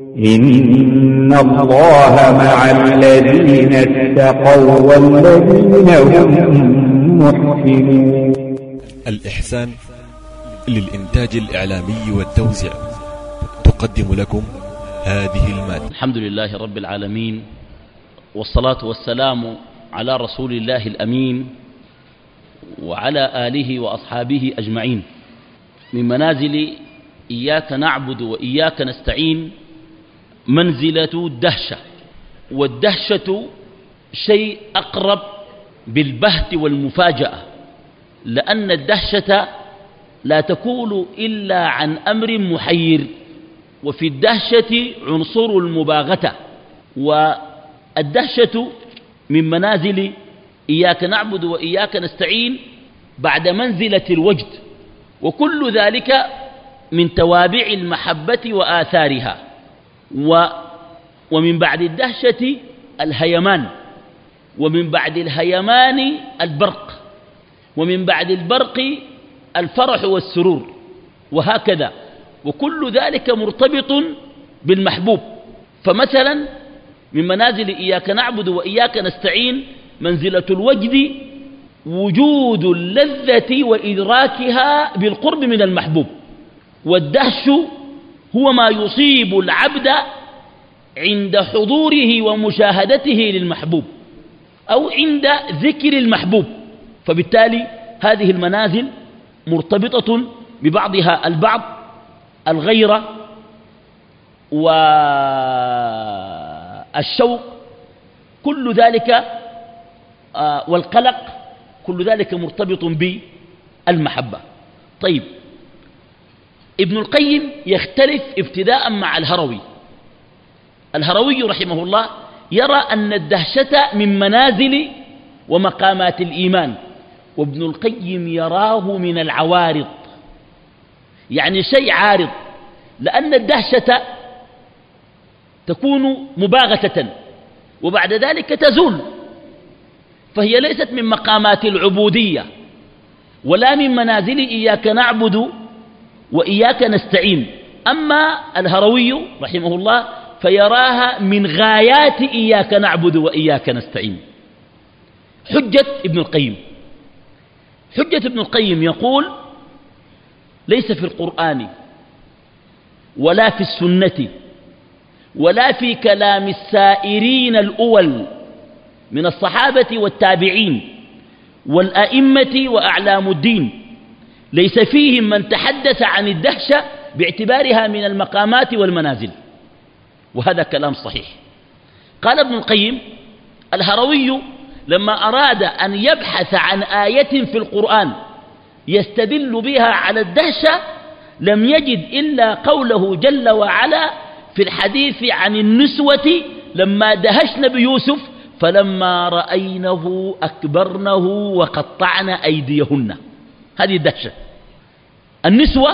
إن الله مع الذين اتقوا والذين هم محسنون الإحسان للإنتاج الإعلامي والتوزيع تقدم لكم هذه المادة. الحمد لله رب العالمين والصلاة والسلام على رسول الله الأمين وعلى آله وأصحابه أجمعين. من منازل إياك نعبد وإياك نستعين منزلة الدهشة والدهشة شيء أقرب بالبهت والمفاجأة لأن الدهشة لا تكون إلا عن أمر محير وفي الدهشة عنصر المباغتة والدهشة من منازل إياك نعبد وإياك نستعين بعد منزلة الوجد وكل ذلك من توابع المحبة وآثارها. و ومن بعد الدهشة الهيمان ومن بعد الهيمان البرق ومن بعد البرق الفرح والسرور وهكذا وكل ذلك مرتبط بالمحبوب. فمثلا من منازل إياك نعبد وإياك نستعين منزلة الوجد وجود اللذة وإدراكها بالقرب من المحبوب والدهش هو ما يصيب العبد عند حضوره ومشاهدته للمحبوب أو عند ذكر المحبوب. فبالتالي هذه المنازل مرتبطة ببعضها البعض الغيرة والشوق كل ذلك آه، والقلق كل ذلك مرتبط بالمحبة. طيب ابن القيم يختلف ابتداء مع الهروي. الهروي رحمه الله يرى أن الدهشة من منازل ومقامات الإيمان وابن القيم يراه من العوارض. يعني شيء عارض لأن الدهشة تكون مباغتة وبعد ذلك تزول. فهي ليست من مقامات العبودية ولا من منازل إياك نعبد وإياك نستعين. أما الهروي رحمه الله فيراها من غايات إياك نعبد وإياك نستعين. حجة ابن القيم. حجة ابن القيم يقول ليس في القرآن ولا في السنة ولا في كلام السائرين الأول من الصحابة والتابعين والأئمة وأعلام الدين. ليس فيهم من تحدث عن الدهشة باعتبارها من المقامات والمنازل. وهذا كلام صحيح. قال ابن القيم الهروي لما أراد أن يبحث عن آية في القرآن يستدل بها على الدهشة لم يجد إلا قوله جل وعلا في الحديث عن النسوة لما دهشن بيوسف فلما رأينه أكبرنه وقطعن أيديهن. هذه الدهشة. النسوة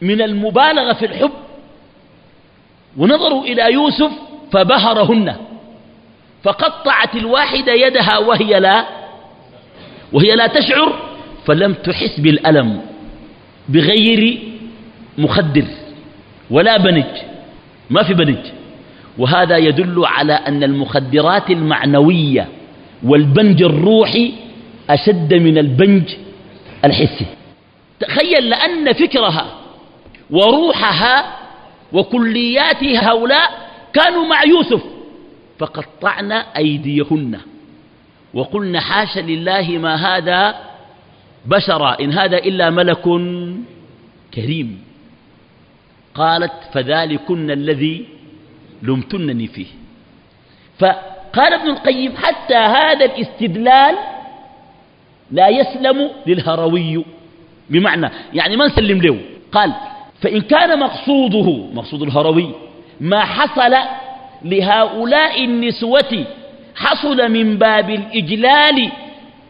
من المبالغة في الحب. ونظروا إلى يوسف فبهرهن. فقطعت الواحدة يدها وهي لا وهي لا تشعر فلم تحس بالألم بغير مخدر ولا بنج. ما في بنج. وهذا يدل على أن المخدرات المعنوية والبنج الروحي أشد من البنج الحسي. تخيل لأن فكرها وروحها وكليات هؤلاء كانوا مع يوسف فقطعنا أيديهن. وقلنا حاش لله ما هذا بشرا إن هذا إلا ملك كريم. قالت فذلكن الذي لمتنني فيه. فقال ابن القيم حتى هذا الاستدلال لا يسلم للهروي. بمعنى يعني ما نسلم له؟ قال فإن كان مقصوده مقصود الهروي ما حصل لهؤلاء النسوة حصل من باب الإجلال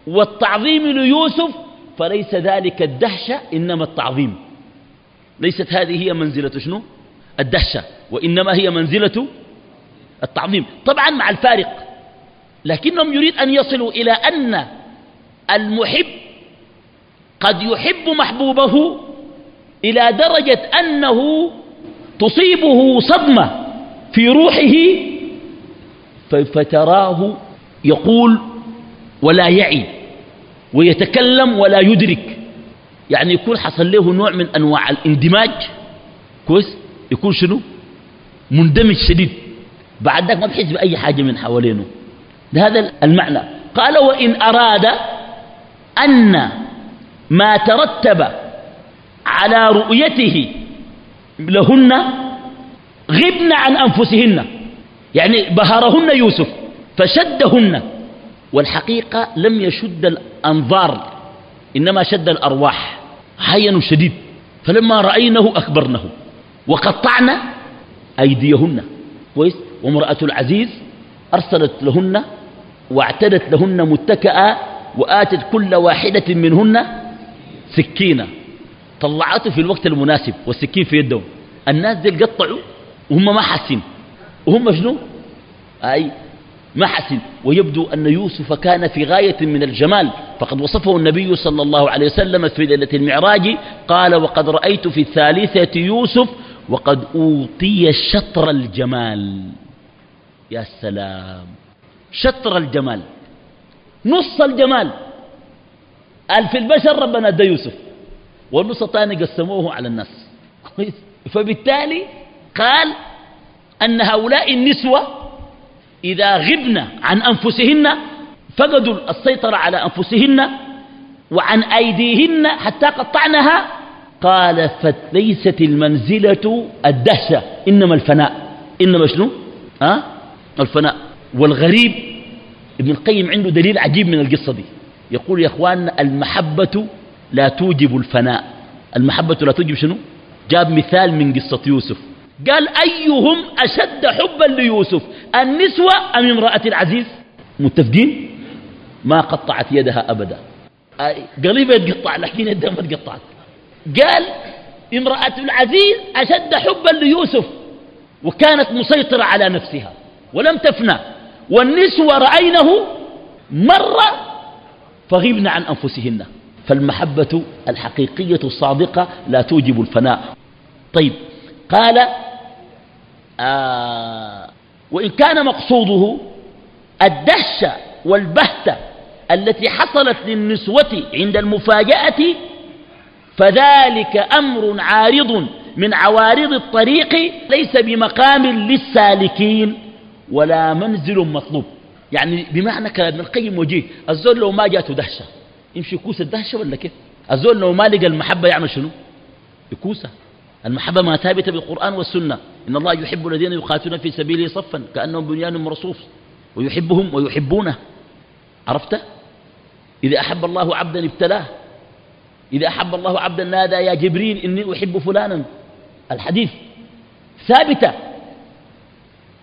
والتعظيم ليوسف فليس ذلك الدهشة إنما التعظيم. ليست هذه هي منزلة شنو؟ الدهشة وإنما هي منزلة التعظيم. طبعا مع الفارق لكنهم يريد أن يصلوا إلى أن المحب قد يحب محبوبه إلى درجة أنه تصيبه صدمة في روحه فتراه يقول ولا يعي ويتكلم ولا يدرك. يعني يكون حصل له نوع من أنواع الاندماج كويس؟ يكون شنو؟ مندمج شديد. بعد ذلك ما بحس بأي حاجة من حوالينه. هذا المعنى. قال وإن أراد أن ما ترتب على رؤيته لهن غبن عن أنفسهن يعني بهرهن يوسف فشدهن والحقيقة لم يشد الأنظار إنما شد الأرواح حين شديد فلما رأينه أكبرنه وقطعنا أيديهن كويس وامرأة العزيز أرسلت لهن واعتدت لهن متكئا وآتت كل واحدة منهن سكينة. طلعته في الوقت المناسب والسكين في يدهم. الناس دي قطعوا وهم ما حاسين. وهم شنو؟ أي ما حسن ويبدو أن يوسف كان في غاية من الجمال. فقد وصفه النبي صلى الله عليه وسلم في ليلة المعراج قال وقد رأيت في الثالثة يوسف وقد أوتي شطر الجمال. يا سلام. شطر الجمال. نص الجمال. في البشر ربنا ادى يوسف. والنص الثاني قسموه على الناس. فبالتالي قال أن هؤلاء النسوة إذا غبن عن أنفسهن فقدوا السيطرة على أنفسهن وعن أيديهن حتى قطعنها قال فليست المنزلة الدهشة إنما الفناء. إنما شنو؟ ها؟ الفناء. والغريب ابن القيم عنده دليل عجيب من القصة دي. يقول يا أخوان المحبة لا توجب الفناء. المحبة لا توجب شنو؟ جاب مثال من قصة يوسف. قال أيهم أشد حبا ليوسف؟ النسوة أم امرأة العزيز؟ متفقين؟ ما قطعت يدها أبدا. قريبة يتقطع لكن يدها ما تقطعت. قال امرأة العزيز أشد حبا ليوسف وكانت مسيطرة على نفسها ولم تفنى. والنسوة رأينه مرة فغبن عن أنفسهن. فالمحبة الحقيقية الصادقة لا توجب الفناء. طيب قال آه وإن كان مقصوده الدهشة والبهتة التي حصلت للنسوة عند المفاجأة فذلك أمر عارض من عوارض الطريق ليس بمقام للسالكين. ولا منزل مطلوب. يعني بمعنى كلام ابن القيم وجيه الزول لو ما جاته دهشة يمشي يكوس الدهشة ولا كيف؟ الزول لو ما لقى المحبة يعمل شنو؟ يكوسها المحبة ما ثابتة بالقرآن والسنة. إن الله يحب الذين يقاتلون في سبيله صفا كأنهم بنيان مرصوص. ويحبهم ويحبونه. عرفت؟ إذا أحب الله عبدا ابتلاه. إذا أحب الله عبدا نادى يا جبريل إني أحب فلانا. الحديث ثابتة.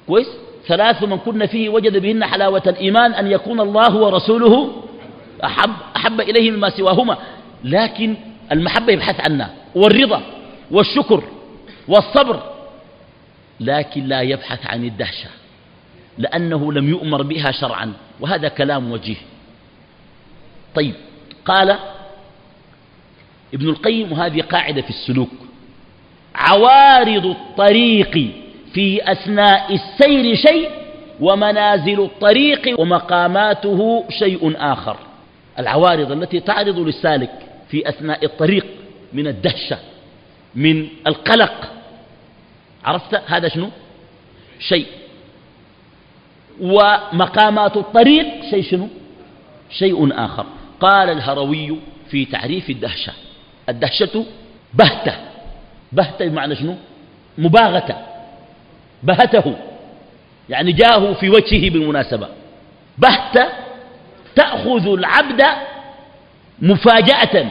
كويس؟ ثلاث من كن فيه وجد بهن حلاوة الإيمان أن يكون الله ورسوله أحب, أحب إليه مما سواهما. لكن المحبة يبحث عنها والرضا والشكر والصبر. لكن لا يبحث عن الدهشة لأنه لم يؤمر بها شرعا وهذا كلام وجيه. طيب قال ابن القيم وهذه قاعدة في السلوك عوارض الطريق في أثناء السير شيء ومنازل الطريق ومقاماته شيء آخر. العوارض التي تعرض للسالك في أثناء الطريق من الدهشة من القلق. عرفت هذا شنو؟ شيء. ومقامات الطريق شيء شنو؟ شيء آخر. قال الهروي في تعريف الدهشة الدهشة بهتة. بهتة بمعنى شنو؟ مباغتة. بهته يعني جاءه في وجهه بالمناسبة. بهتة تأخذ العبد مفاجأة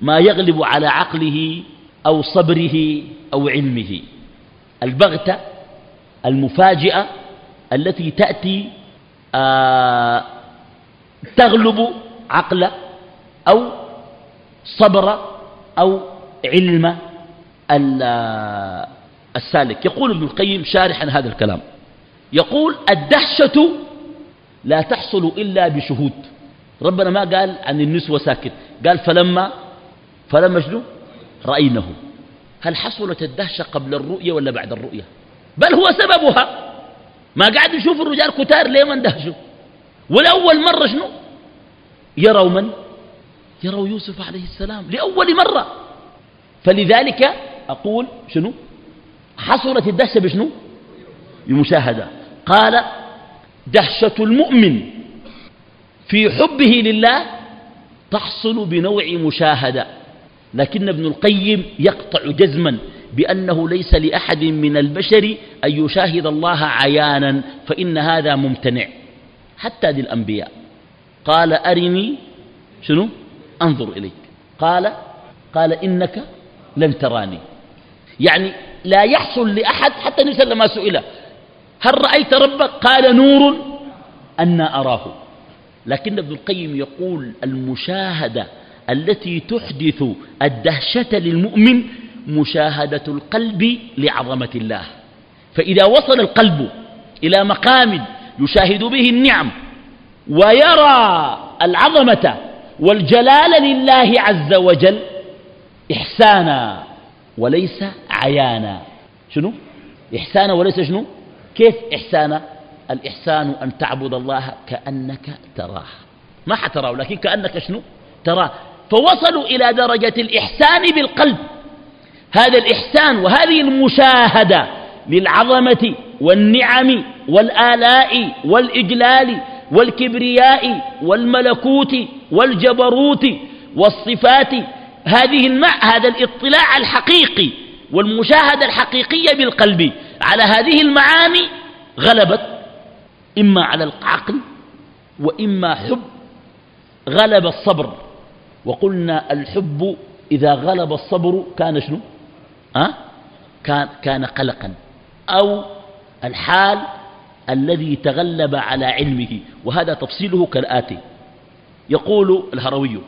ما يغلب على عقله أو صبره أو علمه. البغتة المفاجئة التي تأتي آه تغلب عقل أو صبر أو علم آه، السالك. يقول ابن القيم شارحا هذا الكلام. يقول الدهشة لا تحصل إلا بشهود. ربنا ما قال عن النسوة ساكت. قال فلما فلما شنو؟ رأينه. هل حصلت الدهشة قبل الرؤية ولا بعد الرؤية؟ بل هو سببها. ما قاعد يشوف الرجال كتار ليه ما اندهشوا؟ ولأول مرة شنو؟ يروا من؟ يروا يوسف عليه السلام لأول مرة. فلذلك أقول شنو؟ حصلت الدهشة بشنو؟ بمشاهدة. قال دهشة المؤمن في حبه لله تحصل بنوع مشاهدة. لكن ابن القيم يقطع جزما بأنه ليس لأحد من البشر أن يشاهد الله عيانا فإن هذا ممتنع. حتى للأنبياء قال أرني شنو؟ أنظر إليك. قال قال إنك لن تراني. يعني لا يحصل لأحد حتى نسأل ما سئل. هل رأيت ربك؟ قال نور أنا أراه. لكن ابن القيم يقول المشاهدة التي تحدث الدهشة للمؤمن مشاهدة القلب لعظمة الله. فإذا وصل القلب إلى مقام يشاهد به النعم ويرى العظمة والجلال لله عز وجل إحسانا وليس عيانا. شنو؟ إحسانا وليس شنو؟ كيف إحسانا؟ الإحسان أن تعبد الله كأنك تراه. ما حتراه لكن كأنك شنو؟ تراه. فوصلوا إلى درجة الإحسان بالقلب. هذا الإحسان وهذه المشاهدة للعظمة والنعم والآلاء والإجلال والكبرياء والملكوت والجبروت والصفات. هذه المع هذا الاطلاع الحقيقي والمشاهدة الحقيقية بالقلب. على هذه المعاني غلبت. إما على العقل وإما حب. غلب الصبر. وقلنا الحب إذا غلب الصبر كان شنو؟ أه؟ كان, كان قلقا. أو الحال الذي تغلب على علمه. وهذا تفصيله كالآتي. يقول الهروي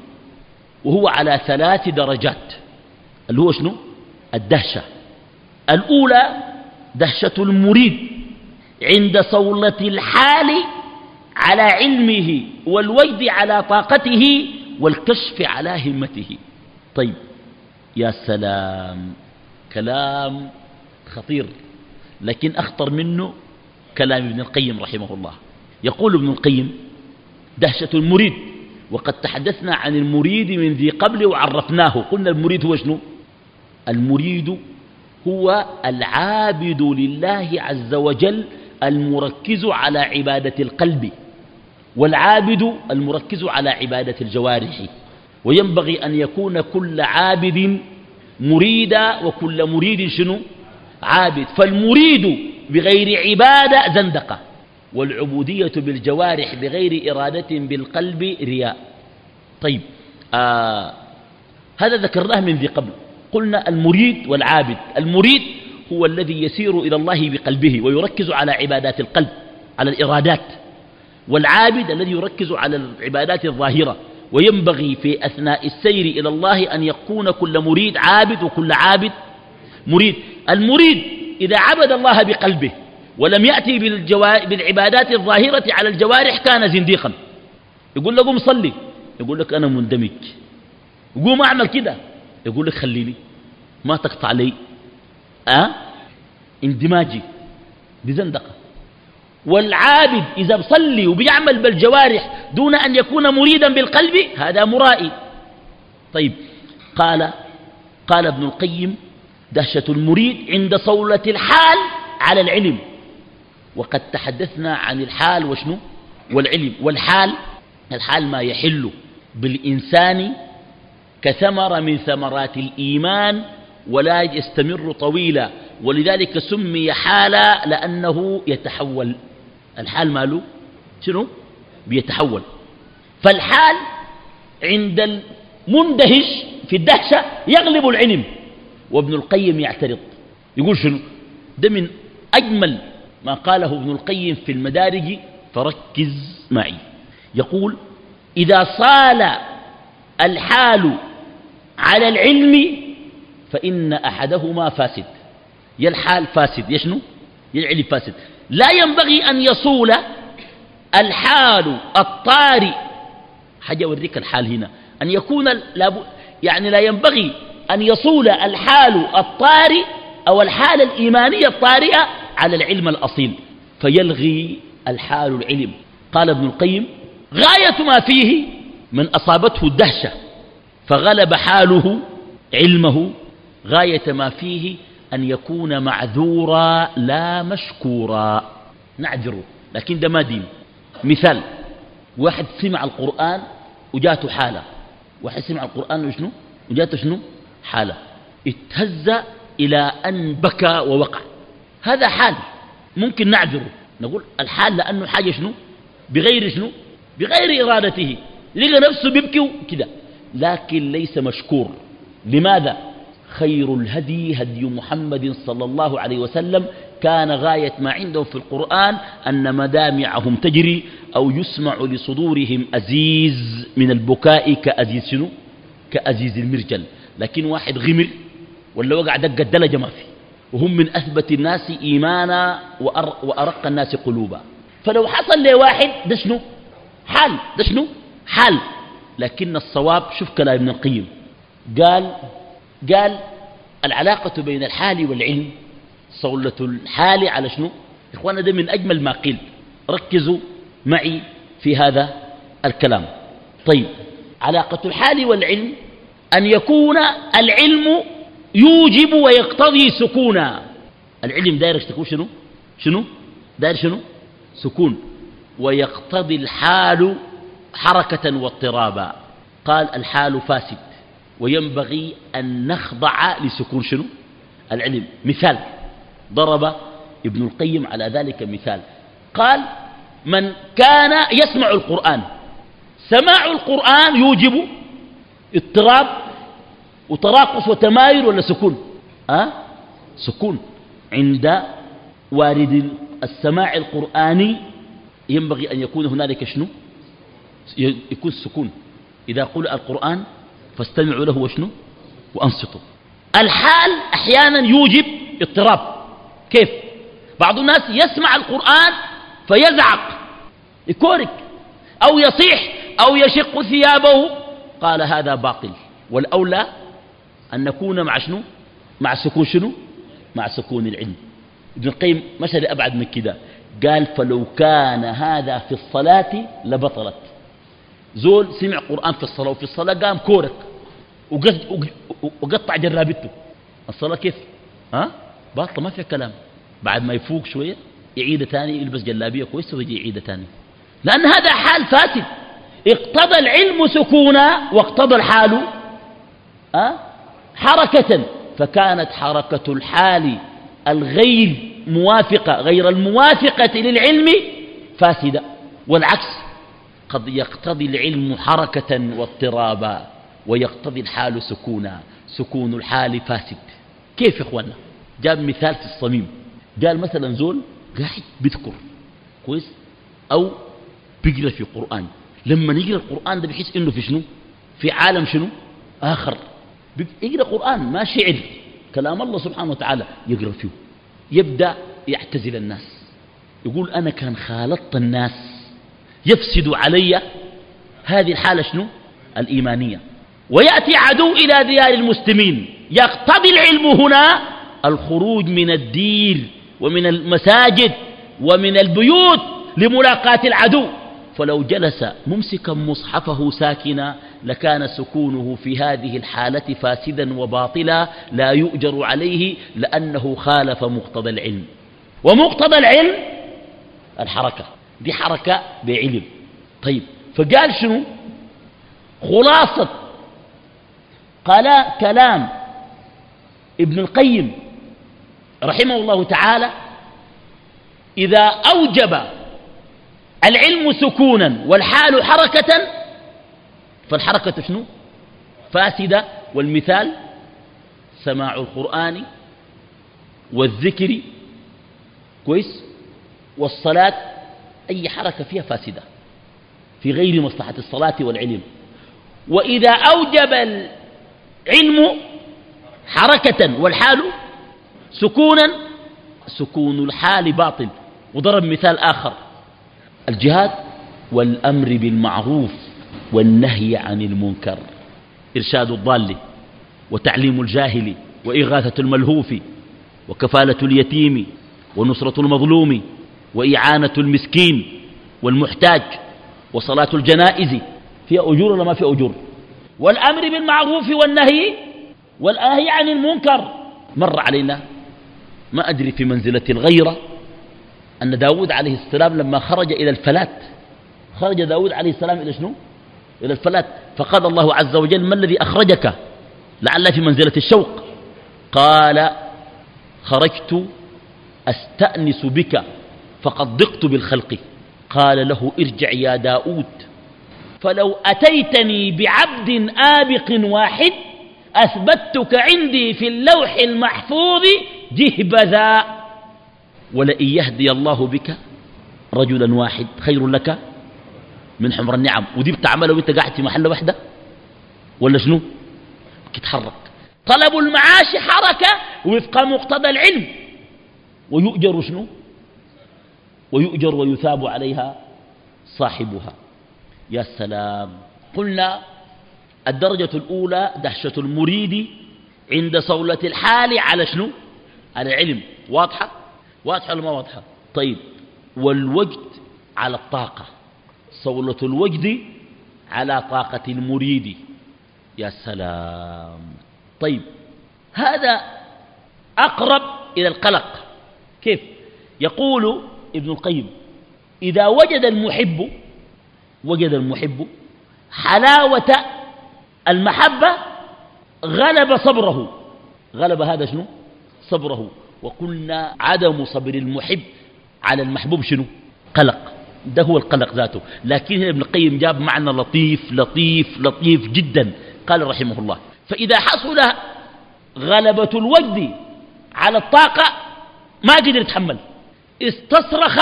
وهو على ثلاث درجات. اللي هو شنو؟ الدهشة. الأولى دهشة المريد عند صولة الحال على علمه والوجد على طاقته والكشف على همته. طيب يا سلام كلام خطير لكن أخطر منه كلام ابن القيم رحمه الله. يقول ابن القيم دهشة المريد وقد تحدثنا عن المريد من ذي قبل وعرفناه. قلنا المريد هو شنو؟ المريد هو العابد لله عز وجل المركز على عبادة القلب والعابد المركز على عبادة الجوارح وينبغي أن يكون كل عابد مريدا وكل مريد شنو؟ عابد. فالمريد بغير عبادة زندقة والعبودية بالجوارح بغير إرادة بالقلب رياء. طيب آه هذا ذكرناه من ذي قبل. قلنا المريد والعابد. المريد هو الذي يسير إلى الله بقلبه ويركز على عبادات القلب على الإرادات. والعابد الذي يركز على العبادات الظاهرة. وينبغي في أثناء السير إلى الله أن يكون كل مريد عابد وكل عابد مريد. المريد إذا عبد الله بقلبه ولم يأتي بالعبادات الظاهرة على الجوارح كان زنديقا. يقول لك قوم صلي. يقول لك أنا مندمج. قوم أعمل كده. يقول لك خليني ما تقطع لي. أه؟ اندماجي. بزندقة والعابد إذا بصلي وبيعمل بالجوارح دون أن يكون مريدا بالقلب هذا مرائي. طيب. قال قال ابن القيم دهشة المريد عند صولة الحال على العلم. وقد تحدثنا عن الحال وشنو؟ والعلم. والحال الحال ما يحل بالإنسان كثمرة من ثمرات الإيمان ولا يستمر طويلا ولذلك سمي حالا لأنه يتحول. الحال ماله؟ شنو؟ بيتحول. فالحال عند المندهش في الدهشة يغلب العلم وابن القيم يعترض. يقول شنو؟ ده من أجمل ما قاله ابن القيم في المدارج فركز معي. يقول إذا صال الحال على العلم فإن أحدهما فاسد. يا الحال فاسد يشنو العلم فاسد. لا ينبغي أن يصول الحال الطارئ. حاجة أوريك الحال هنا. أن يكون يعني لا ينبغي أن يصول الحال الطارئ أو الحالة الإيمانية الطارئة على العلم الأصيل. فيلغي الحال العلم. قال ابن القيم غاية ما فيه من أصابته الدهشة فغلب حاله علمه غاية ما فيه أن يكون معذورا لا مشكورا. نعذره لكن ده ما دين. مثال واحد سمع القرآن وجاته حالة. واحد سمع القرآن وشنو؟ وجاته شنو؟ حالة. اتهز إلى أن بكى ووقع. هذا حال ممكن نعذره. نقول الحال لأنه حاجة شنو؟ بغير شنو؟ بغير إرادته. لقى نفسه بيبكي كده لكن ليس مشكور. لماذا؟ خير الهدي هدي محمد صلى الله عليه وسلم. كان غاية ما عندهم في القرآن أن مدامعهم تجري أو يسمع لصدورهم أزيز من البكاء كأزيز شنو؟ كأزيز المرجل. لكن واحد غمر ولا وقع دق الدلجة ما في. وهم من أثبت الناس إيمانا وأرق الناس قلوبا. فلو حصل لي واحد ده شنو؟ حال ده شنو؟ حال. لكن الصواب شوف كلام ابن القيم. قال قال العلاقة بين الحال والعلم صولة الحال على شنو؟ إخوانا ده من أجمل ما قيل. ركزوا معي في هذا الكلام. طيب علاقة الحال والعلم أن يكون العلم يوجب ويقتضي سكونا. العلم داير تكون شنو؟ شنو؟ داير شنو؟ سكون. ويقتضي الحال حركة واضطرابا. قال الحال فاسد وينبغي أن نخضع لسكون شنو؟ العلم. مثال ضرب ابن القيم على ذلك مثال. قال من كان يسمع القرآن سماع القرآن يوجب اضطراب وتراقص وتمايل ولا سكون؟ أه؟ سكون. عند وارد السماع القرآني ينبغي أن يكون هنالك شنو؟ يكون السكون. إذا قل القرآن فاستمعوا له وشنو؟ وأنصتوا. الحال أحيانا يوجب اضطراب. كيف؟ بعض الناس يسمع القرآن فيزعق. يكورك. أو يصيح. أو يشق ثيابه. قال هذا باطل. والأولى أن نكون مع شنو؟ مع سكون شنو؟ مع سكون العلم. ابن القيم مشى لأبعد من كده. قال فلو كان هذا في الصلاة لبطلت. زول سمع قرآن في الصلاة وفي الصلاة قام كورك وقطع جلابيته. الصلاة كيف؟ ها؟ باطلة ما فيها كلام. بعد ما يفوق شوية يعيد تاني يلبس جلابية كويسة ويجي يعيد تاني. لأن هذا حال فاسد اقتضى العلم سكونا واقتضى الحال أه؟ حركة. فكانت حركة الحال الغير موافقة غير الموافقة للعلم فاسدة. والعكس. قد يقتضي العلم حركة واضطرابا ويقتضي الحال سكونا سكون الحال فاسد. كيف يا اخوانا جاب مثال في الصميم. قال مثلا زول قاعد بيذكر كويس؟ أو بيقرأ في قرآن لما يقرأ القرآن ده بيحس إنه في شنو؟ في عالم شنو؟ آخر. يقرا قرآن ما شعر. كلام الله سبحانه وتعالى يقرأ فيه. يبدأ يعتزل الناس. يقول أنا كان خالطت الناس. يفسد علي هذه الحالة شنو؟ الإيمانية. ويأتي عدو إلى ديار المسلمين. يقتضي العلم هنا الخروج من الدير ومن المساجد ومن البيوت لملاقاة العدو. فلو جلس ممسكا مصحفه ساكنا لكان سكونه في هذه الحالة فاسدا وباطلا لا يؤجر عليه لأنه خالف مقتضى العلم. ومقتضى العلم الحركة. دي حركة بعلم. طيب فقال شنو؟ خلاصة. قال كلام ابن القيم رحمه الله تعالى إذا أوجب العلم سكونا والحال حركة فالحركة شنو؟ فاسدة. والمثال سماع القرآن والذكر كويس؟ والصلاة أي حركة فيها فاسدة في غير مصلحة الصلاة والعلم. وإذا أوجب العلم حركة والحال سكونا سكون الحال باطل. وضرب مثال آخر. الجهاد والأمر بالمعروف والنهي عن المنكر. إرشاد الضال وتعليم الجاهل وإغاثة الملهوف وكفالة اليتيم ونصرة المظلوم وإعانة المسكين والمحتاج وصلاة الجنائز فيها أجور ولا ما فيها أجور. والأمر بالمعروف والنهي والنهي عن المنكر. مر علينا. ما أدري في منزلة الغيرة أن داود عليه السلام لما خرج إلى الفلات خرج داود عليه السلام إلى شنو؟ إلى الفلات. فقال الله عز وجل ما الذي أخرجك لعل في منزلة الشوق؟ قال خرجت أستأنس بك فقد ضقت بالخلق. قال له ارجع يا داود. فلو أتيتني بعبد آبق واحد أثبتك عندي في اللوح المحفوظ جهبذا. ولئن يهدي الله بك رجلا واحد خير لك من حمر النعم. ودي بتعمله وانت قاعد في محل واحدة ولا شنو؟ تتحرك. طلب المعاش حركة وفق مقتضى العلم. ويؤجر شنو؟ ويؤجر ويثاب عليها صاحبها. يا سلام. قلنا الدرجة الأولى دهشة المريد عند صولة الحال على شنو؟ على علم. واضحة؟ واضحة ولا ما واضحة؟ طيب. والوجد على الطاقة. صولة الوجد على طاقة المريد. يا سلام. طيب. هذا أقرب إلى القلق. كيف؟ يقول ابن القيم. إذا وجد المحب وجد المحب حلاوة المحبة غلب صبره. غلب هذا شنو؟ صبره. وقلنا عدم صبر المحب على المحبوب شنو؟ قلق. ده هو القلق ذاته. لكن ابن القيم جاب معنى لطيف لطيف لطيف جدا. قال رحمه الله فإذا حصل غلبة الوجد على الطاقة ما قدر يتحمل. استصرخ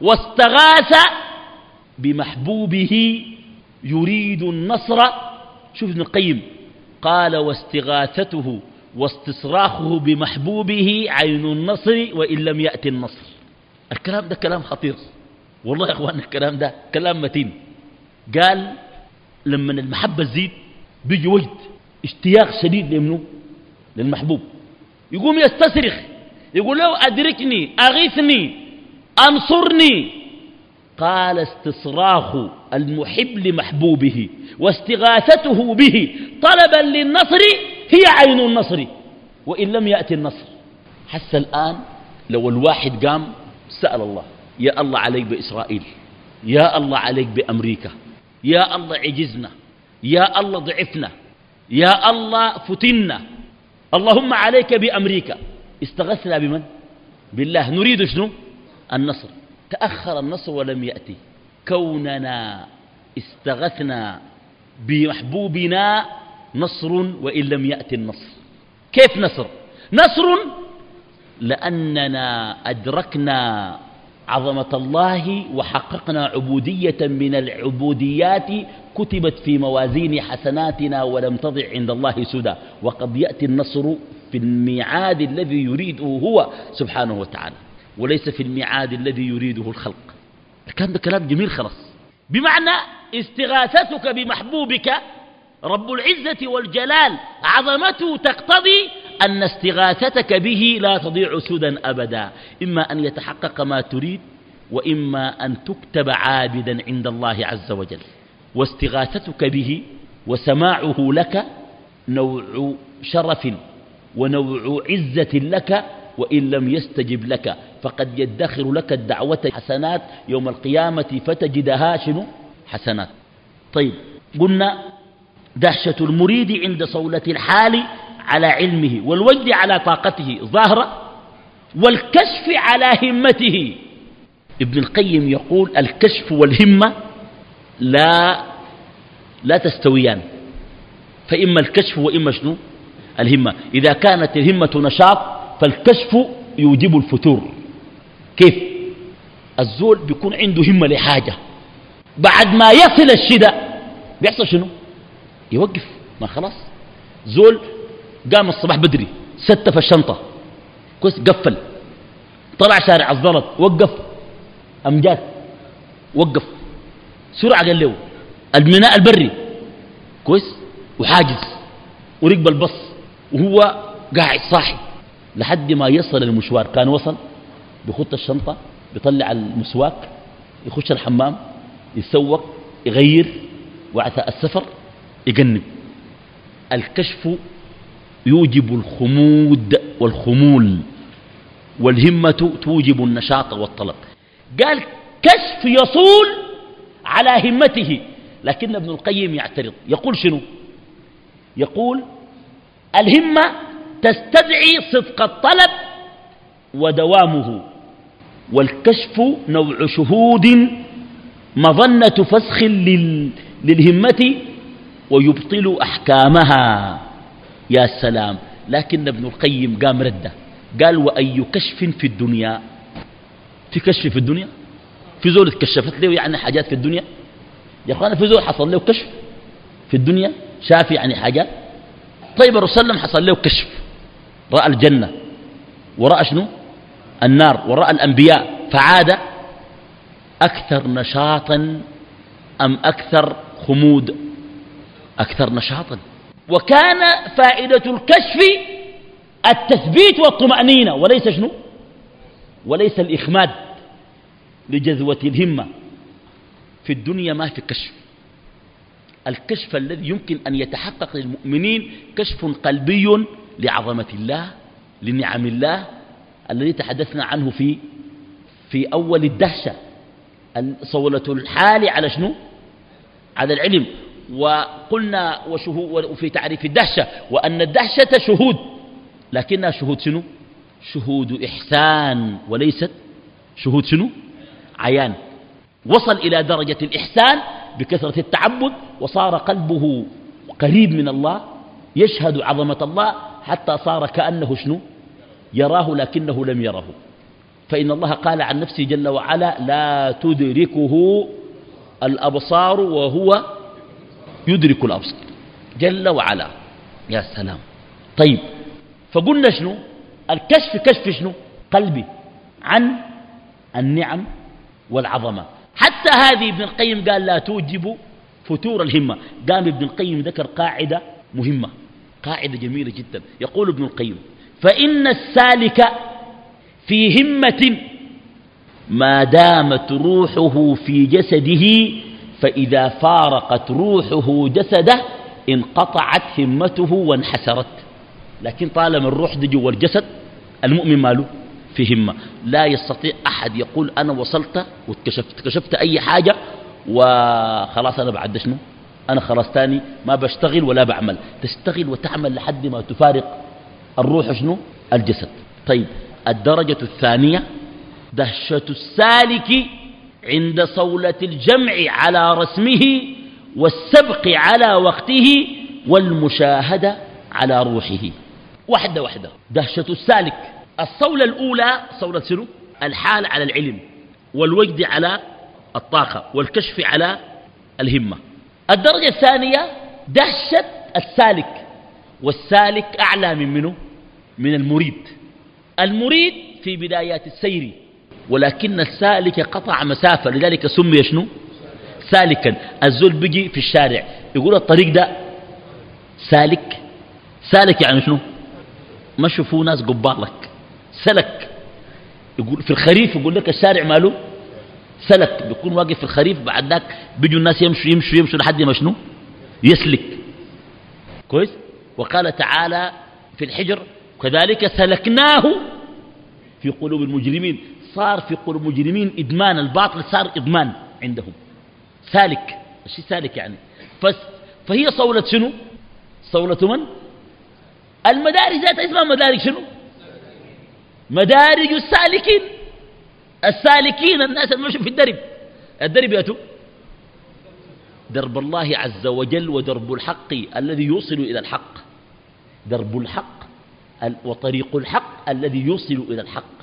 واستغاث بمحبوبه يريد النصر. شوف ابن القيم قال واستغاثته واستصراخه بمحبوبه عين النصر وإن لم يأتي النصر. الكلام ده كلام خطير. والله يا أخوان الكلام ده كلام متين. قال لما المحبة تزيد بيجي وجد اشتياق شديد لمنه للمحبوب. يقوم يستصرخ يقول له أدركني أغثني أنصرني. قال استصراخ المحب لمحبوبه واستغاثته به طلبا للنصر هي عين النصر وإن لم يأتي النصر. حس الآن لو الواحد قام سأل الله يا الله عليك بإسرائيل يا الله عليك بأمريكا يا الله عجزنا يا الله ضعفنا يا الله فتنا اللهم عليك بأمريكا. استغثنا بمن؟ بالله. نريد شنو؟ النصر. تأخر النصر ولم يأتي. كوننا استغثنا بمحبوبنا نصر وإن لم يأتي النصر. كيف نصر؟ نصر لأننا أدركنا عظمة الله وحققنا عبودية من العبوديات كتبت في موازين حسناتنا ولم تضع عند الله سدى. وقد يأتي النصر في الميعاد الذي يريده هو سبحانه وتعالى وليس في الميعاد الذي يريده الخلق. كان ده كلام جميل خلاص. بمعنى استغاثتك بمحبوبك رب العزة والجلال عظمته تقتضي أن استغاثتك به لا تضيع سدى أبدا. إما أن يتحقق ما تريد وإما أن تكتب عابدا عند الله عز وجل. واستغاثتك به وسماعه لك نوع شرف. ونوع عزة لك وإن لم يستجب لك. فقد يدخر لك الدعوة حسنات يوم القيامة فتجدها شنو؟ حسنات. طيب قلنا دهشة المريد عند صولة الحال على علمه والوجد على طاقته ظاهرة والكشف على همته. ابن القيم يقول الكشف والهمة لا لا تستويان. فإما الكشف وإما شنو؟ الهمة. إذا كانت الهمة نشاط فالكشف يوجب الفتور. كيف؟ الزول بيكون عنده همة لحاجة. بعد ما يصل الشدة بيحصل شنو؟ يوقف. ما خلاص. زول قام الصباح بدري ستف الشنطة. كويس قفل. طلع شارع الزلط وقف. أمجاد وقف. سرعة قال له الميناء البري. كويس؟ وحاجز. وركب البص وهو قاعد صاحي. لحد ما يصل المشوار. كان وصل بخط الشنطة بيطلع المسواك يخش الحمام يتسوق يغير وعثاء السفر يقنب الكشف يوجب الخمود والخمول والهمة توجب النشاط والطلب. قال كشف يصول على همته لكن ابن القيم يعترض. يقول شنو؟ يقول الهمة تستدعي صدق الطلب ودوامه والكشف نوع شهود مظنة فسخ للهمة ويبطل أحكامها. يا سلام! لكن ابن القيم قام رده قال وأي كشف في الدنيا؟ في كشف في الدنيا؟ في زول اتكشفت له يعني حاجات في الدنيا؟ يا أخوانا في زول حصل له كشف في الدنيا؟ شاف يعني حاجات طيب الرسول صلى الله عليه وسلم حصل له كشف رأى الجنة ورأى شنو؟ النار ورأى الأنبياء فعاد أكثر نشاطا أم أكثر خمود؟ أكثر نشاطا. وكان فائدة الكشف التثبيت والطمأنينة وليس شنو؟ وليس الإخماد لجذوة الهمة. في الدنيا ما في كشف. الكشف الذي يمكن أن يتحقق للمؤمنين كشف قلبي لعظمة الله لنعم الله الذي تحدثنا عنه في في أول الدهشة. صولة الحال على شنو؟ على العلم. وقلنا وفي تعريف الدهشة وأن الدهشة شهود. لكنها شهود شنو؟ شهود إحسان وليست شهود شنو؟ عيان. وصل إلى درجة الإحسان بكثرة التعبد وصار قلبه قريب من الله يشهد عظمة الله حتى صار كأنه شنو؟ يراه لكنه لم يره. فإن الله قال عن نفسه جل وعلا لا تدركه الأبصار وهو يدرك الأبصار جل وعلا. يا سلام. طيب فقلنا شنو؟ الكشف كشف شنو؟ قلبي عن النعم والعظمة. حتى هذه ابن القيم قال لا توجب فتور الهمة. قام ابن القيم ذكر قاعدة مهمة قاعدة جميلة جدا. يقول ابن القيم فإن السالك في همة ما دامت روحه في جسده فإذا فارقت روحه جسده انقطعت همته وانحسرت. لكن طالما الروح دي جوا الجسد المؤمن ماله في همة. لا يستطيع أحد يقول أنا وصلت واتكشفت. كشفت أي حاجة وخلاص أنا بعد شنو؟ أنا خلاص تاني ما بشتغل ولا بعمل. تشتغل وتعمل لحد ما تفارق الروح شنو؟ الجسد. طيب الدرجة الثانية دهشة السالك عند صولة الجمع على رسمه والسبق على وقته والمشاهدة على روحه. وحدة وحدة. دهشة السالك. الصولة الأولى صولة سنو الحال على العلم والوجد على الطاقة والكشف على الهمة. الدرجة الثانية دهشة السالك والسالك أعلى من منه من المريد. المريد في بدايات السير ولكن السالك قطع مسافة لذلك سمي شنو؟ سالكا. الزول بيجي في الشارع يقول الطريق ده سالك. سالك يعني شنو؟ ما شوفوا ناس قبالك. سلك. يقول في الخريف يقول لك الشارع ماله؟ سلك بيكون واقف في الخريف بعد ذاك بيجوا الناس يمشوا يمشوا يمشوا لحد ما شنو؟ يسلك. كويس؟ وقال تعالى في الحجر كذلك سلكناه في قلوب المجرمين. صار في قلوب المجرمين إدمان الباطل صار إدمان عندهم. سالك. الشيء سالك يعني. فهي صولة شنو؟ صولة من؟ المدارج ذات اسمها مدارج شنو؟ مدارج السالكين. السالكين الناس المشوا في الدرب. الدرب ياتوا درب الله عز وجل ودرب الحق الذي يوصل إلى الحق. درب الحق وطريق الحق الذي يوصل إلى الحق.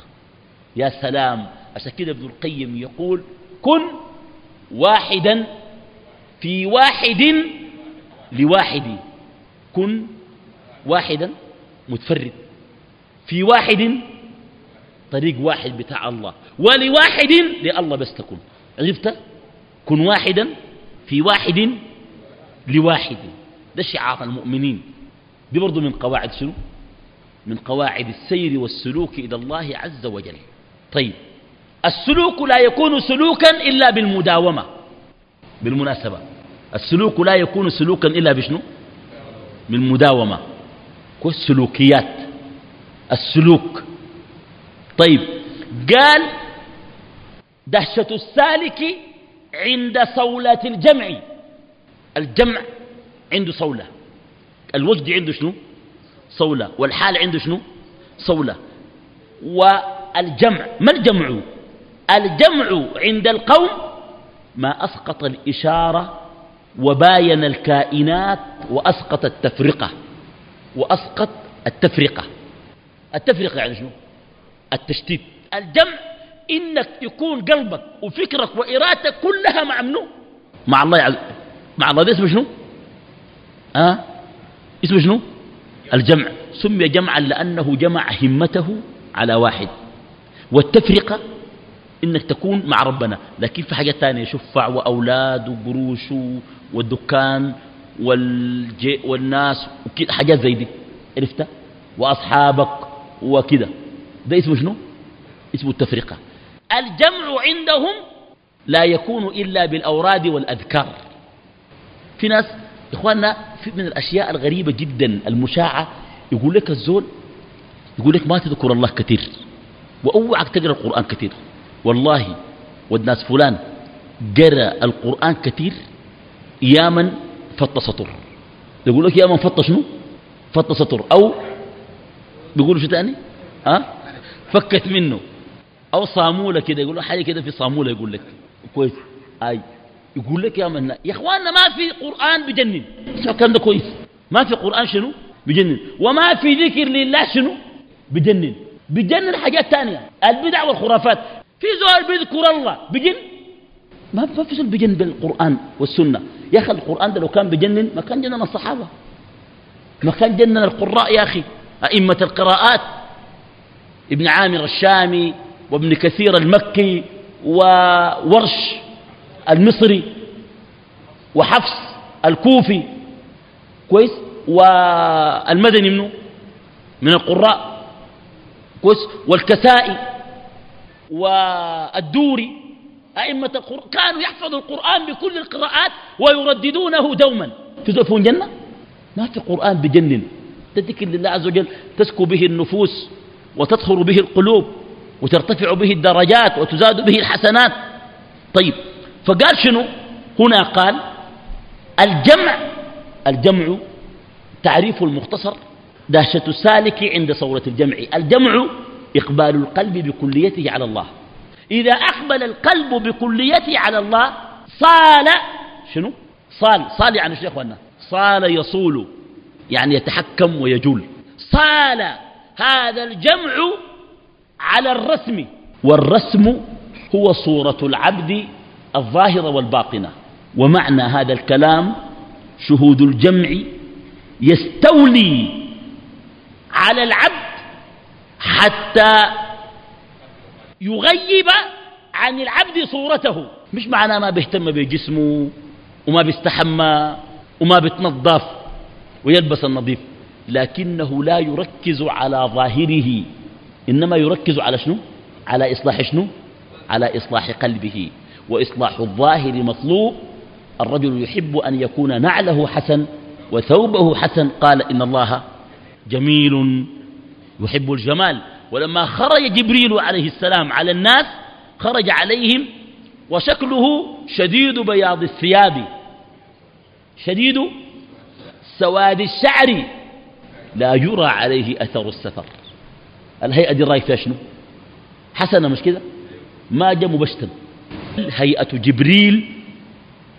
يا سلام. عشان ابن القيم يقول كن واحدا في واحد لواحد. كن واحدا متفرد. في واحد طريق واحد بتاع الله. ولواحد لله بس تكون. عرفت؟ كن واحدا في واحد لواحد. ده شعار المؤمنين. دي برضو من قواعد شنو؟ من قواعد السير والسلوك إلى الله عز وجل. طيب. السلوك لا يكون سلوكا إلا بالمداومة. بالمناسبة. السلوك لا يكون سلوكا إلا بشنو؟ بالمداومة. والسلوكيات السلوك. طيب قال دهشة السالك عند صولة الجمع. الجمع عنده صولة. الوجد عنده شنو؟ صولة. والحال عنده شنو؟ صولة. والجمع ما الجمع؟ الجمع عند القوم ما أسقط الإشارة وباين الكائنات وأسقط التفرقة. وأسقط التفرقة. التفرقة يعني شنو؟ التشتيت الجمع إنك يكون قلبك وفكرك وإرادتك كلها مع منه مع الله يعز... مع الله ده اسمه شنو؟ آه؟ اسمه شنو؟ الجمع. سمي جمعا لأنه جمع همته على واحد. والتفرقة إنك تكون مع ربنا. لكن في حاجات تانية شفع وأولاد وقروش والدكان والجي والناس وكده حاجات زي دي. عرفتها؟ وأصحابك وكده. ده اسمه شنو؟ اسمه التفرقة. الجمع عندهم لا يكون إلا بالأوراد والأذكار. في ناس إخواننا في من الأشياء الغريبة جدا المشاعة يقول لك الزول يقول لك ما تذكر الله كثير. وأوعك تقرأ القرآن كثير. والله والناس فلان قرأ القرآن كثير ياما فط سطر. يقول لك ياما فط شنو؟ فط سطر. أو بيقولوا شو تاني؟ أه؟ فكت منه. أو صامولة كده يقول له حاجة كده في صامولة يقول لك. كويس. أي. يقول لك يا من يا اخواننا ما في قرآن بجنن. الكلام ده كويس. ما في قرآن شنو؟ بجنن. وما في ذكر لله شنو؟ بجنن. بجنن حاجات تانية. البدع والخرافات. في زول بيذكر الله بجن؟ ما في زول بجن بالقرآن والسنة. يا أخي القرآن ده لو كان بجنن ما كان جنن الصحابة. ما كان جنن القراء يا أخي. أئمة القراءات. ابن عامر الشامي وابن كثير المكي وورش المصري وحفص الكوفي. كويس؟ والمدني منه من القراء. كويس؟ والكسائي والدوري. أئمة القرآن كانوا يحفظوا القرآن بكل القراءات ويرددونه دوما. تزفون جنة؟ ما في قرآن بجنن تذكر لله عز وجل تسكو به النفوس. وتطهر به القلوب وترتفع به الدرجات وتزاد به الحسنات. طيب فقال شنو؟ هنا قال الجمع الجمع تعريف المختصر دهشة السالك عند صورة الجمع. الجمع إقبال القلب بكليته على الله. إذا أقبل القلب بكليته على الله صال شنو؟ صال صال يعني شو يا صال يصول يعني يتحكم ويجول. صال هذا الجمع على الرسم والرسم هو صورة العبد الظاهرة والباطنة. ومعنى هذا الكلام شهود الجمع يستولي على العبد حتى يغيب عن العبد صورته. مش معناه ما بيهتم بجسمه وما بيستحمى وما بيتنظف ويلبس النظيف. لكنه لا يركز على ظاهره. إنما يركز على شنو؟ على إصلاح شنو؟ على إصلاح قلبه. وإصلاح الظاهر مطلوب. الرجل يحب أن يكون نعله حسن وثوبه حسن. قال إن الله جميل يحب الجمال. ولما خرج جبريل عليه السلام على الناس خرج عليهم وشكله شديد بياض الثياب. شديد سواد الشعر. لا يرى عليه أثر السفر. الهيئة دي رأي فيها شنو؟ حسنة مش كده؟ ما جاء مبشتر هيئة جبريل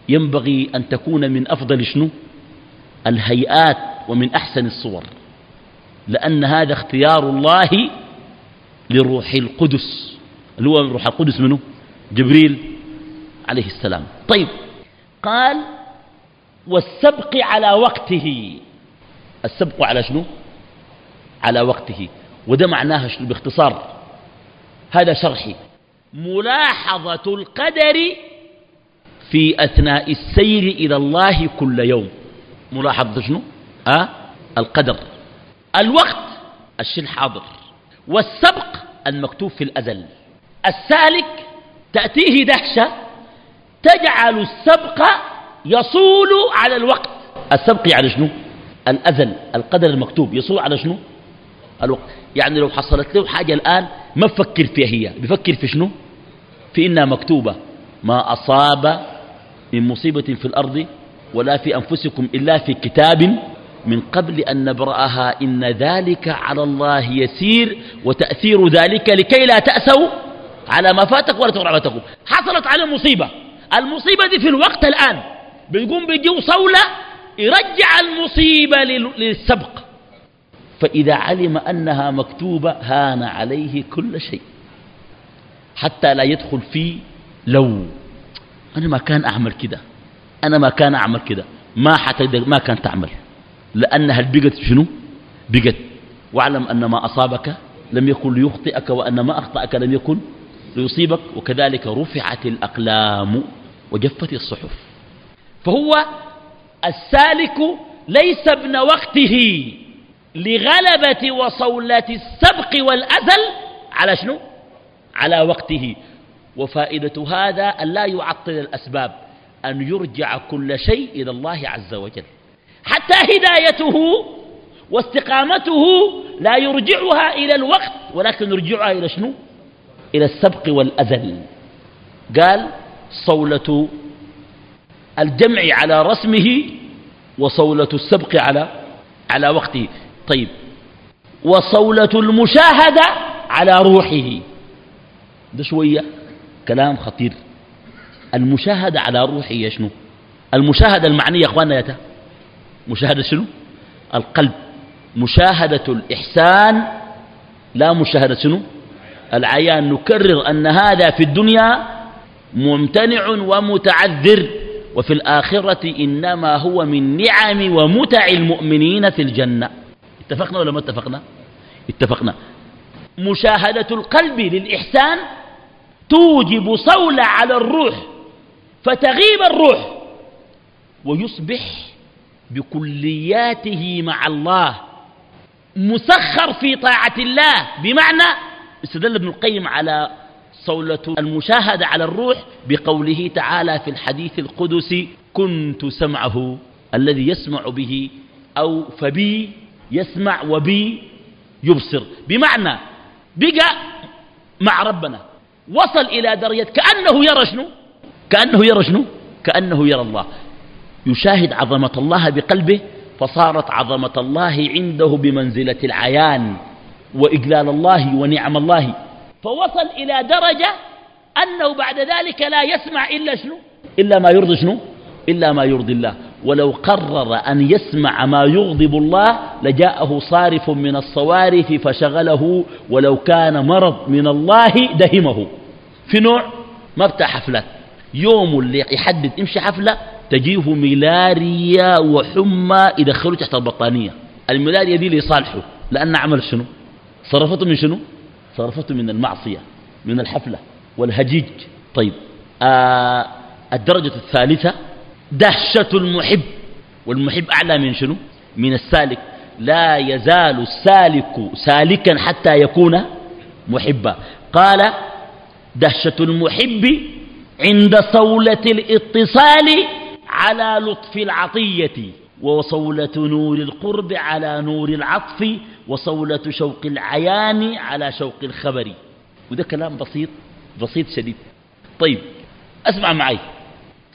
ينبغي أن تكون من أفضل شنو؟ الهيئات ومن أحسن الصور. لأن هذا اختيار الله لروح القدس. اللي هو روح القدس منه؟ جبريل عليه السلام. طيب قال والسبق على وقته. السبق على شنو؟ على وقته. وده معناها شنو؟ باختصار. هذا شرحي. ملاحظة القدر في أثناء السير إلى الله كل يوم. ملاحظة شنو؟ أه؟ القدر. الوقت الشيء الحاضر. والسبق المكتوب في الأزل. السالك تأتيه دهشة. تجعل السبق يصول على الوقت. السبق يعني شنو؟ الأزل القدر المكتوب يصول على شنو؟ الوقت يعني لو حصلت له حاجة الآن ما بفكر فيها هي بفكر في شنو؟ في إنها مكتوبة ما أصاب من مصيبة في الأرض ولا في أنفسكم إلا في كتاب من قبل أن نبرأها. إن ذلك على الله يسير وتأثير ذلك لكي لا تأسوا على ما فاتك ولا تغربتكم حصلت على مصيبة المصيبة دي في الوقت الآن بيقوم بيجيو صولة يرجع المصيبة للسبق. فإذا علم أنها مكتوبة هان عليه كل شيء حتى لا يدخل فيه لو. أنا ما كان أعمل كده. أنا ما كان أعمل كده. ما حتقدر ما كان تعمل. لأنها بقت شنو؟ بقت. واعلم أن ما أصابك لم يكن ليخطئك وأن ما أخطأك لم يكن ليصيبك وكذلك رفعت الأقلام وجفت الصحف. فهو السالك ليس ابن وقته لغلبة وصولة السبق والأزل على شنو؟ على وقته. وفائدة هذا أن لا يعطل الأسباب أن يرجع كل شيء إلى الله عز وجل. حتى هدايته واستقامته لا يرجعها إلى الوقت ولكن يرجعها إلى شنو؟ إلى السبق والأزل. قال صولة الجمع على رسمه وصولة السبق على على وقته. طيب. وصولة المشاهدة على روحه. ده شوية كلام خطير. المشاهدة على روحه يا شنو؟ المشاهدة المعنية يا أخواننا يا مشاهدة شنو؟ القلب. مشاهدة الإحسان. لا مشاهدة شنو؟ العيان. نكرر أن هذا في الدنيا ممتنع ومتعذر. وفي الآخرة إنما هو من نعم ومتع المؤمنين في الجنة. اتفقنا ولا ما اتفقنا؟ اتفقنا. مشاهدة القلب للإحسان توجب صولة على الروح فتغيب الروح ويصبح بكلياته مع الله مسخر في طاعة الله. بمعنى استدل ابن القيم على صولة المشاهدة على الروح بقوله تعالى في الحديث القدسي كنت سمعه الذي يسمع به أو فبي يسمع وبي يبصر. بمعنى بقى مع ربنا وصل إلى درجة كأنه يرى شنو؟ كأنه يرى شنو؟ كأنه يرى الله. يشاهد عظمة الله بقلبه فصارت عظمة الله عنده بمنزلة العيان وإجلال الله ونعم الله. فوصل إلى درجة أنه بعد ذلك لا يسمع إلا شنو؟ إلا ما يرضي شنو؟ إلا ما يرضي الله. ولو قرر أن يسمع ما يغضب الله لجاءه صارف من الصوارف فشغله. ولو كان مرض من الله دهمه. في نوع ما بتاع حفلات يوم اللي يحدد امشي حفلة تجيه ملاريا وحمى يدخلوا تحت البطانية. الملاريا دي ليصالحوا لأن عمل شنو؟ صرفته من شنو؟ صرفته من المعصية من الحفلة والهجيج. طيب آه الدرجة الثالثة دهشة المحب. والمحب أعلى من شنو؟ من السالك. لا يزال السالك سالكا حتى يكون محبا. قال دهشة المحب عند صولة الاتصال على لطف العطية وصولة نور القرب على نور العطف وصولة شوق العيان على شوق الخبر. وده كلام بسيط بسيط شديد. طيب اسمع معي.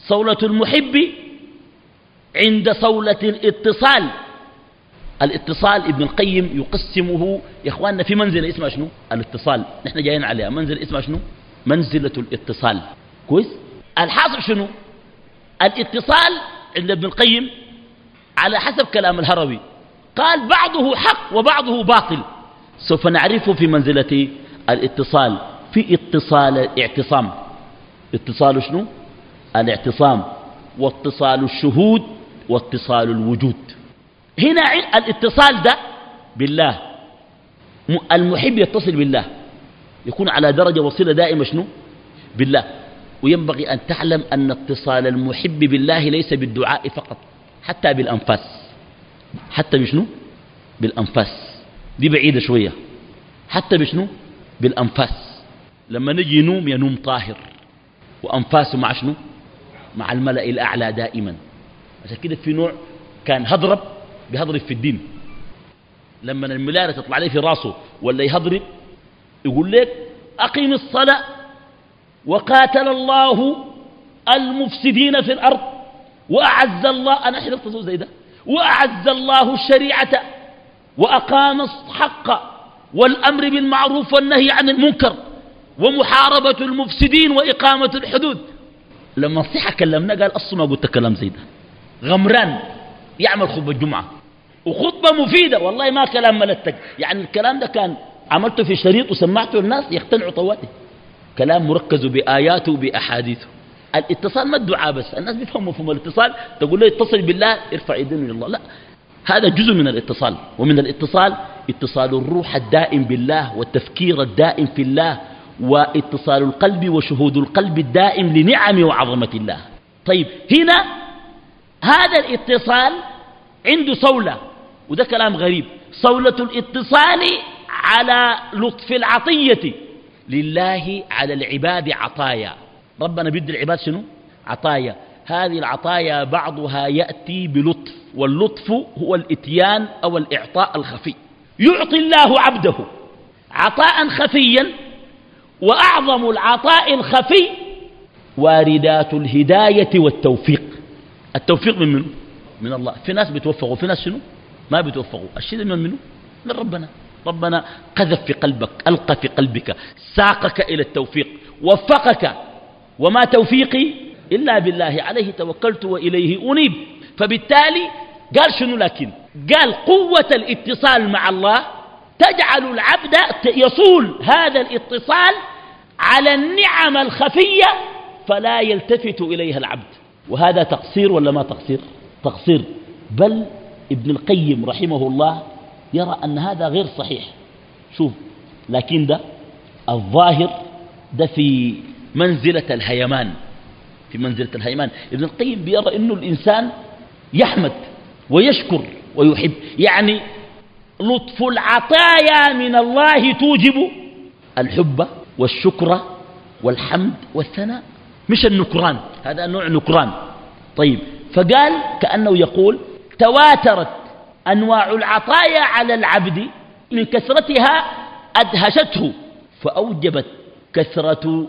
صولة المحب عند صولة الاتصال. الاتصال ابن القيم يقسمه يا إخواننا في منزلة اسمها شنو؟ الاتصال. نحن جايين عليها. منزلة اسمها شنو؟ منزلة الاتصال. كويس؟ الحاصل شنو؟ الاتصال عند ابن القيم على حسب كلام الهروي. قال بعضه حق وبعضه باطل. سوف نعرفه في منزلة الاتصال في اتصال اعتصام اتصال شنو؟ الاعتصام واتصال الشهود واتصال الوجود. هنا الاتصال ده بالله. المحب يتصل بالله. يكون على درجة وصلة دائمة شنو؟ بالله. وينبغي أن تعلم أن اتصال المحب بالله ليس بالدعاء فقط حتى بالأنفاس. حتى بشنو؟ بالأنفاس. دي بعيدة شوية. حتى بشنو؟ بالأنفاس. لما نجي ينوم ينوم طاهر. وأنفاسه مع شنو؟ مع الملأ الأعلى دائما. عشان كده في نوع كان هضرب بيهضرب في الدين. لما الملارة تطلع عليه في راسه ولا يهضرب يقول لك أقيم الصلاة وقاتل الله المفسدين في الأرض وأعز الله. أنا حضرت زي ده؟ وأعز الله الشريعة وأقام الحق والأمر بالمعروف والنهي عن المنكر ومحاربة المفسدين وإقامة الحدود. لما الصحة كلمنا قال أصلا ما قلت كلام زي ده. غمران يعمل خطبة الجمعة. وخطبة مفيدة والله ما كلام ملتك يعني الكلام ده كان عملته في شريط وسمعته الناس يقتنعوا طواته كلام مركز بآياته وبأحاديثه. الاتصال ما الدعاء بس. الناس بيفهموا مفهوم الاتصال. تقول له اتصل بالله ارفع يدين إلى الله. لا. هذا جزء من الاتصال. ومن الاتصال اتصال الروح الدائم بالله والتفكير الدائم في الله واتصال القلب وشهود القلب الدائم لنعم وعظمة الله. طيب هنا هذا الاتصال عنده صولة. وده كلام غريب. صولة الاتصال على لطف العطية. لله على العباد عطايا. ربنا بيدي العباد شنو؟ عطايا. هذه العطايا بعضها يأتي بلطف واللطف هو الإتيان أو الإعطاء الخفي. يعطي الله عبده عطاء خفيا وأعظم العطاء الخفي واردات الهداية والتوفيق. التوفيق من منه من الله. في ناس بتوفقوا في ناس شنو؟ ما بتوفقوا الشيء من منه من ربنا. ربنا قذف في قلبك ألقى في قلبك ساقك إلى التوفيق وفقك وما توفيقي إلا بالله. عليه توكلت وإليه أنيب. فبالتالي قال شنو لكن؟ قال قوة الاتصال مع الله تجعل العبد يصول هذا الاتصال على النعم الخفية فلا يلتفت إليها العبد. وهذا تقصير ولا ما تقصير؟ تقصير. بل ابن القيم رحمه الله يرى أن هذا غير صحيح. شوف لكن ده الظاهر ده في منزلة الهيمان. في منزلة الهيمان. ابن القيم بيرى أنه الإنسان يحمد ويشكر ويحب. يعني لطف العطايا من الله توجب الحب والشكر والحمد والثناء. مش النكران. هذا نوع نكران. طيب. فقال كأنه يقول تواترت أنواع العطايا على العبد من كثرتها أدهشته فأوجبت كثرة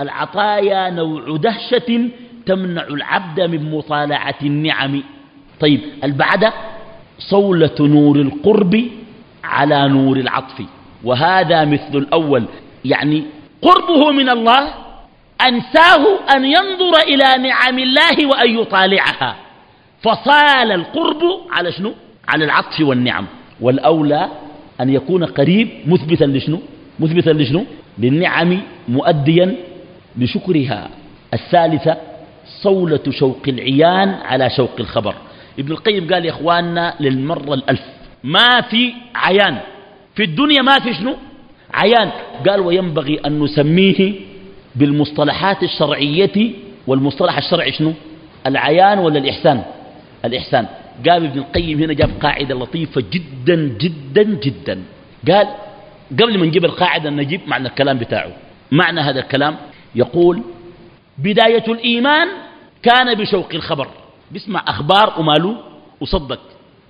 العطايا نوع دهشة تمنع العبد من مطالعة النعم. طيب البعد صولة نور القرب على نور العطف وهذا مثل الأول. يعني قربه من الله أنساه أن ينظر إلى نعم الله وأن يطالعها. فصال القرب على شنو؟ على العطف والنعم. والأولى أن يكون قريب مثبتا لشنو؟ مثبتا لشنو؟ للنعم مؤديا لشكرها. الثالثة صولة شوق العيان على شوق الخبر. ابن القيم قال يا إخواننا للمرة الألف ما في عيان. في الدنيا ما في شنو؟ عيان. قال وينبغي أن نسميه بالمصطلحات الشرعية والمصطلح الشرعي شنو؟ العيان ولا الإحسان؟ الإحسان. قال ابن القيم هنا جاب قاعدة لطيفة جدا جدا جدا. قال قبل ما نجيب القاعدة نجيب معنى الكلام بتاعه. معنى هذا الكلام يقول بداية الإيمان كان بشوق الخبر. بيسمع أخبار وماله وصدق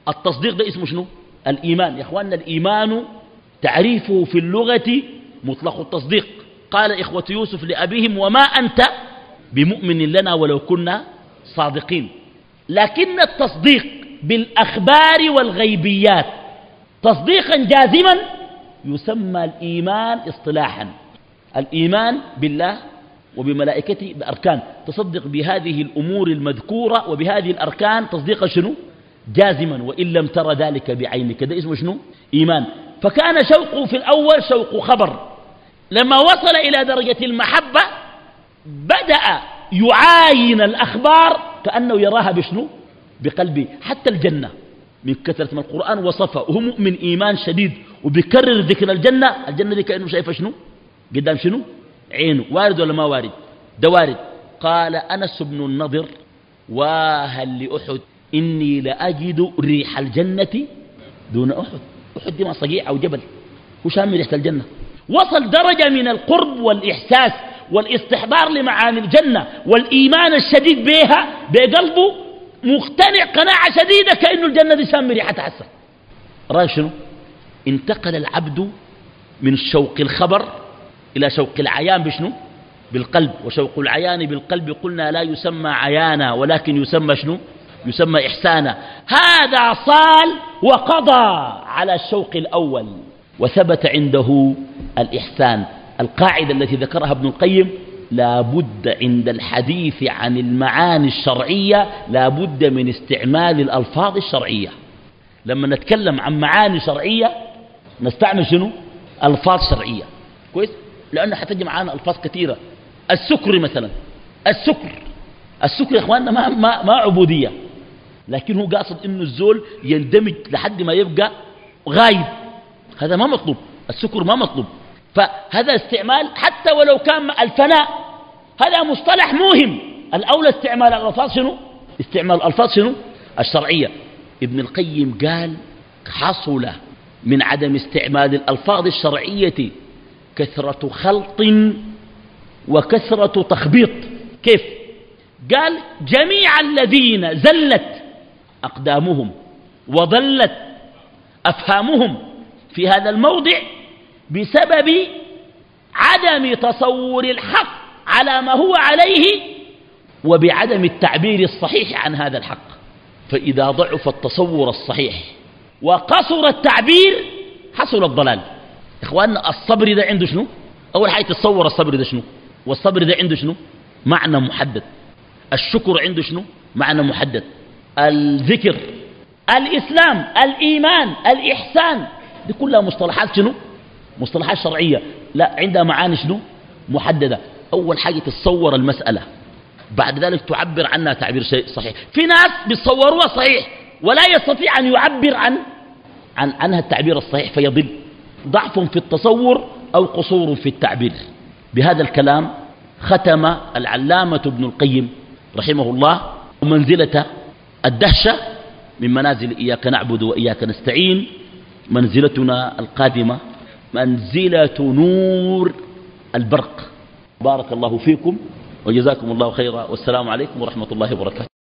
التصديق ده اسمه شنو؟ الإيمان. يا أخواننا الإيمان تعريفه في اللغة مطلق التصديق. قال إخوة يوسف لأبيهم وما أنت بمؤمن لنا ولو كنا صادقين. لكن التصديق بالأخبار والغيبيات تصديقا جازما يسمى الإيمان اصطلاحا. الإيمان بالله وبملائكته بأركان. تصدق بهذه الأمور المذكورة وبهذه الأركان تصديقا شنو؟ جازما وإن لم ترى ذلك بعينك. ده اسمه شنو؟ إيمان. فكان شوقه في الأول شوق خبر. لما وصل إلى درجة المحبة بدأ يعاين الأخبار كأنه يراها بشنو؟ بقلبه. حتى الجنة. من كثرة ما القرآن وصفه. وهو مؤمن إيمان شديد. وبيكرر ذكر الجنة الجنة دي كأنه شايفة شنو؟ قدام شنو؟ عينه. وارد ولا ما وارد؟ ده وارد. قال أنس بن النضر وهل لأحد إني لأجد ريح الجنة دون أحد. أحد دي ما صقيع أو جبل. هو شامل ريحة الجنة. وصل درجة من القرب والإحساس والإستحضار لمعاني الجنة والإيمان الشديد بها بقلبه مقتنع قناعة شديدة كأنه الجنة دي شامل ريحتها حسن رأي شنو؟ انتقل العبد من شوق الخبر إلى شوق العيان بشنو؟ بالقلب. وشوق العيان بالقلب قلنا لا يسمى عيانا ولكن يسمى شنو؟ يسمى إحسانا. هذا صال وقضى على الشوق الأول وثبت عنده الإحسان. القاعدة التي ذكرها ابن القيم لا بد عند الحديث عن المعاني الشرعية لا بد من استعمال الألفاظ الشرعية. لما نتكلم عن معاني شرعية نستعمل شنو؟ ألفاظ شرعية. كويس؟ لأنه حتجي معانا ألفاظ كثيرة. السكر مثلا. السكر. السكر يا إخواننا ما, ما, ما عبودية. لكن هو قاصد إنه الزول يندمج لحد ما يبقى غايب. هذا ما مطلوب. السكر ما مطلوب. فهذا استعمال حتى ولو كان الفناء. هذا مصطلح مهم الأولى استعمال الألفاظ شنو؟ استعمال الألفاظ شنو؟ الشرعية. ابن القيم قال حصل من عدم استعمال الألفاظ الشرعية كثرة خلط وكثرة تخبيط. كيف؟ قال جميع الذين زلت أقدامهم وضلت أفهامهم في هذا الموضع بسبب عدم تصور الحق على ما هو عليه وبعدم التعبير الصحيح عن هذا الحق. فإذا ضعف التصور الصحيح وقصر التعبير حصل الضلال. إخواننا الصبر ده عنده شنو؟ أول حاجة تتصور الصبر ده شنو؟ والصبر ده عنده شنو؟ معنى محدد. الشكر عنده شنو؟ معنى محدد. الذكر الإسلام الإيمان الإحسان دي كلها مصطلحات شنو؟ مصطلحات شرعية. لا عندها معاني شنو؟ محددة. أول حاجة تتصور المسألة. بعد ذلك تعبر عنها تعبير صحيح. في ناس بيتصوروها صحيح ولا يستطيع أن يعبر عن, عن عنها التعبير الصحيح فيضل. ضعف في التصور أو قصور في التعبير. بهذا الكلام ختم العلامة ابن القيم رحمه الله منزلة الدهشة من منازل إياك نعبد وإياك نستعين منزلتنا القادمة منزلة نور البرق. بارك الله فيكم وجزاكم الله خيرا والسلام عليكم ورحمة الله وبركاته.